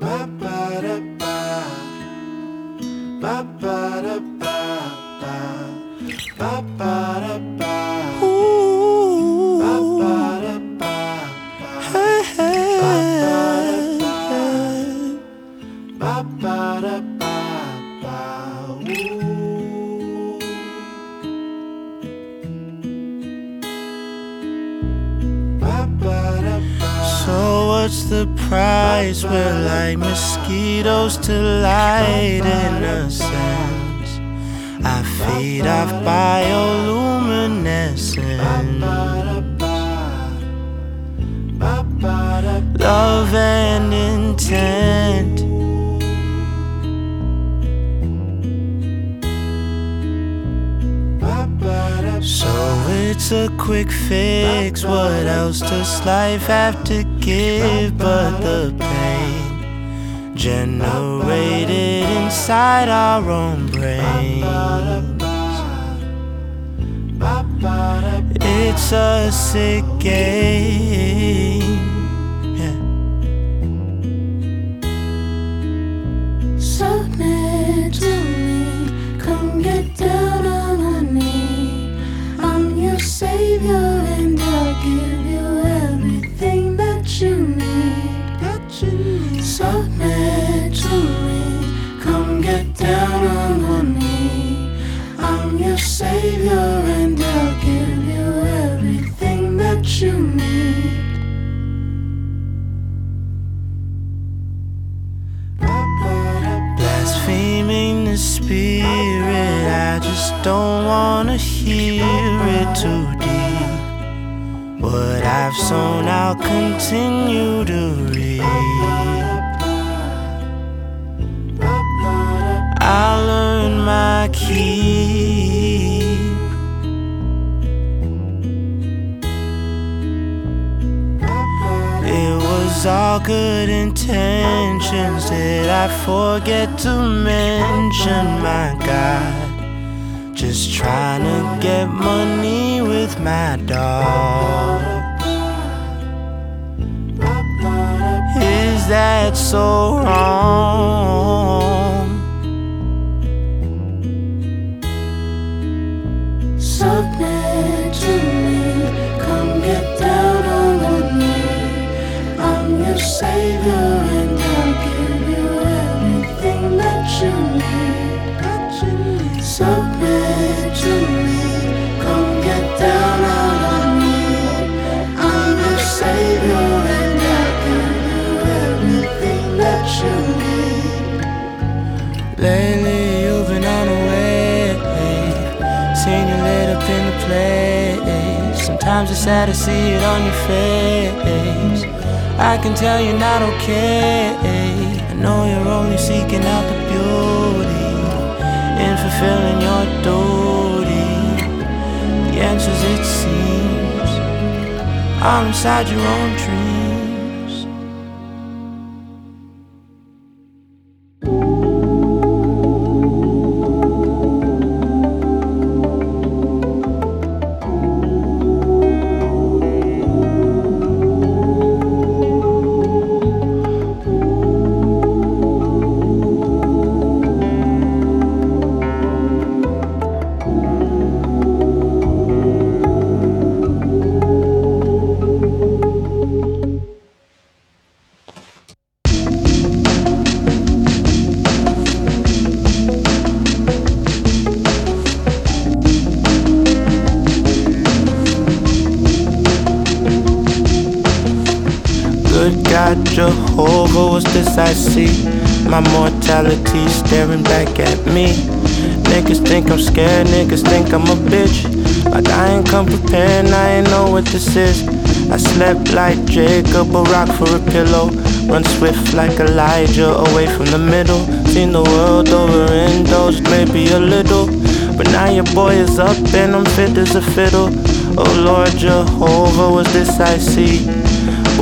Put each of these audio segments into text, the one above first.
So what's the price? We're like mosquitoes to light innocence. I feed off bioluminescence. It's a quick fix. What else does life have to give but the pain generated inside our own brains? It's a sick game. Submit to me, come get down on one knee. I'm your savior and I'll give you everything that you need. Blaspheming the spirit, I just don't wanna hear it too deep. What I've sown, I'll continue to reap. It was all good intentions. Did I forget to mention my God? Just trying to get money with my dog. Is that so wrong? Lately you've been on the way. Seen you lit up in the place. Sometimes it's sad to see it on your face. I can tell you're not okay. I know you're only seeking out the beauty in fulfilling your duty. The answers it seems are inside your own dreams. God, Jehovah, what's this I see? My mortality staring back at me. Niggas think I'm scared, niggas think I'm a bitch. Like I ain't come prepared, I ain't know what this is. I slept like Jacob, a rock for a pillow. Run swift like Elijah, away from the middle. Seen the world over, indulged maybe a little. But now your boy is up and I'm fit as a fiddle. Oh Lord Jehovah, was this I see?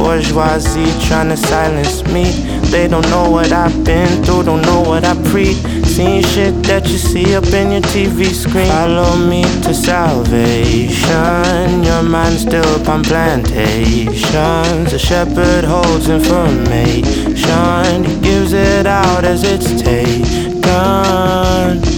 Bourgeoisie trying to silence me. They don't know what I've been through, don't know what I preach. Seeing shit that you see up in your TV screen. Follow me to salvation. Your mind still upon plantations. A shepherd holds information. He out as it's taken.